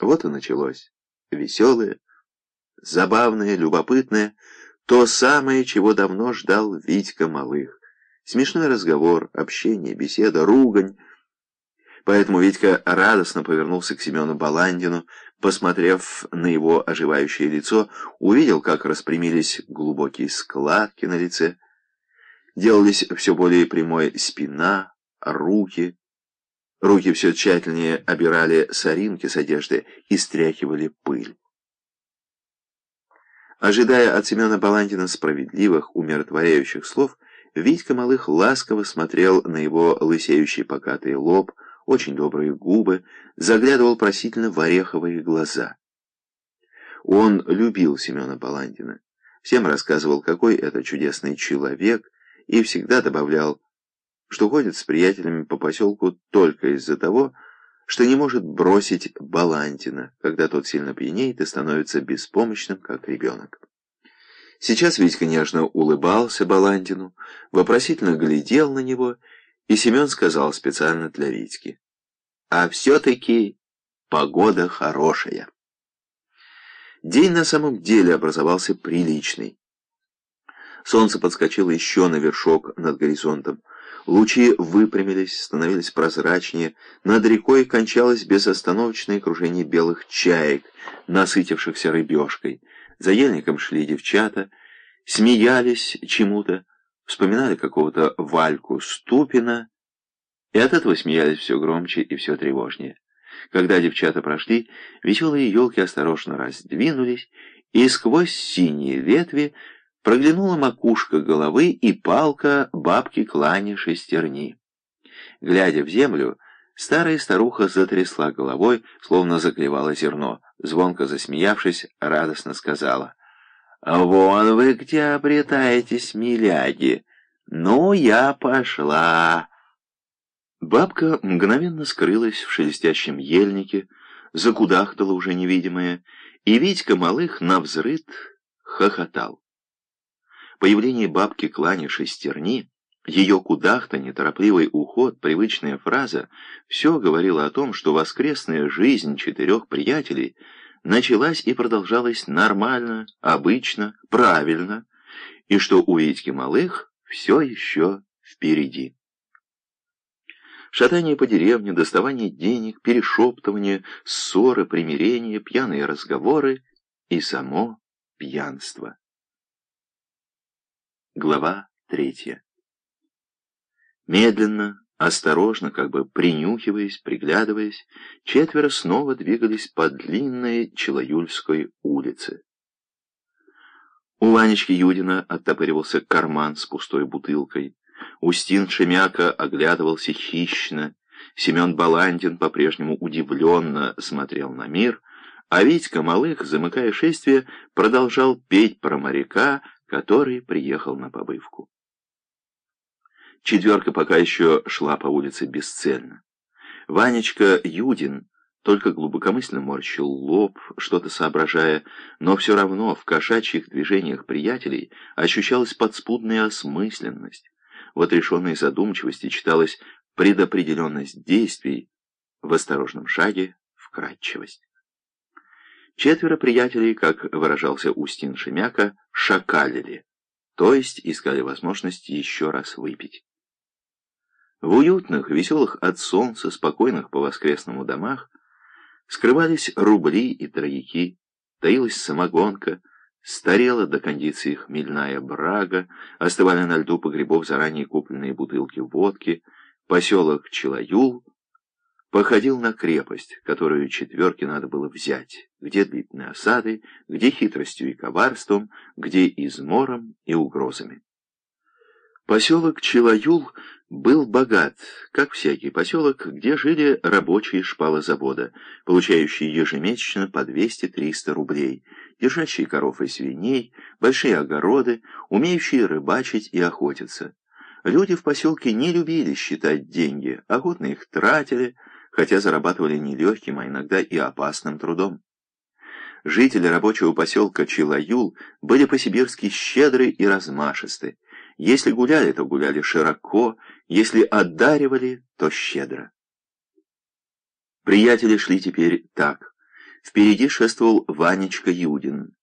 Вот и началось. Веселое, забавное, любопытное, то самое, чего давно ждал Витька Малых. Смешной разговор, общение, беседа, ругань. Поэтому Витька радостно повернулся к Семену Баландину, посмотрев на его оживающее лицо, увидел, как распрямились глубокие складки на лице, делались все более прямой спина, руки, Руки все тщательнее обирали соринки с одежды и стряхивали пыль. Ожидая от Семена Баландина справедливых, умиротворяющих слов, Витька Малых ласково смотрел на его лысеющий покатый лоб, очень добрые губы, заглядывал просительно в ореховые глаза. Он любил Семена Баландина, всем рассказывал, какой это чудесный человек, и всегда добавлял что ходит с приятелями по поселку только из-за того, что не может бросить Балантина, когда тот сильно пьянеет и становится беспомощным, как ребенок. Сейчас Витька нежно улыбался Балантину, вопросительно глядел на него, и Семен сказал специально для Витьки. «А все-таки погода хорошая». День на самом деле образовался приличный. Солнце подскочило еще на вершок над горизонтом. Лучи выпрямились, становились прозрачнее. Над рекой кончалось безостановочное кружение белых чаек, насытившихся рыбешкой. За ельником шли девчата, смеялись чему-то, вспоминали какого-то Вальку Ступина, и от этого смеялись все громче и все тревожнее. Когда девчата прошли, веселые елки осторожно раздвинулись, и сквозь синие ветви Проглянула макушка головы и палка бабки Клани шестерни. Глядя в землю, старая старуха затрясла головой, словно заклевала зерно. Звонко засмеявшись, радостно сказала. «Вон вы где обретаетесь, миляги! Ну, я пошла!» Бабка мгновенно скрылась в шелестящем ельнике, закудахтала уже невидимая, и Витька Малых навзрыд хохотал. Появление бабки Клани шестерни, ее кудахта, неторопливый уход, привычная фраза — все говорило о том, что воскресная жизнь четырех приятелей началась и продолжалась нормально, обычно, правильно, и что у Витьки Малых все еще впереди. Шатание по деревне, доставание денег, перешептывание, ссоры, примирения, пьяные разговоры и само пьянство. Глава третья. Медленно, осторожно, как бы принюхиваясь, приглядываясь, четверо снова двигались по длинной Челоюльской улице. У Ванечки Юдина оттопыривался карман с пустой бутылкой. Устин Шемяка оглядывался хищно. Семен Баландин по-прежнему удивленно смотрел на мир, а Витька Малых, замыкая шествие, продолжал петь про моряка, который приехал на побывку. Четверка пока еще шла по улице бесцельно. Ванечка Юдин только глубокомысленно морщил лоб, что-то соображая, но все равно в кошачьих движениях приятелей ощущалась подспудная осмысленность. В отрешенной задумчивости читалась предопределенность действий, в осторожном шаге — вкрадчивость. Четверо приятелей, как выражался Устин Шемяка, шакалили, то есть искали возможность еще раз выпить. В уютных, веселых от солнца, спокойных по воскресному домах скрывались рубли и трояки, таилась самогонка, старела до кондиции хмельная брага, остывали на льду погребов заранее купленные бутылки водки, поселок Челаюл — походил на крепость, которую четверке надо было взять, где длительные осады, где хитростью и коварством, где измором и угрозами. Поселок Челаюл был богат, как всякий поселок, где жили рабочие шпалозавода, получающие ежемесячно по 200-300 рублей, держащие коров и свиней, большие огороды, умеющие рыбачить и охотиться. Люди в поселке не любили считать деньги, охотно их тратили, хотя зарабатывали нелегким, а иногда и опасным трудом. Жители рабочего поселка Чилаюл были по-сибирски щедры и размашисты. Если гуляли, то гуляли широко, если одаривали, то щедро. Приятели шли теперь так. Впереди шествовал Ванечка Юдин.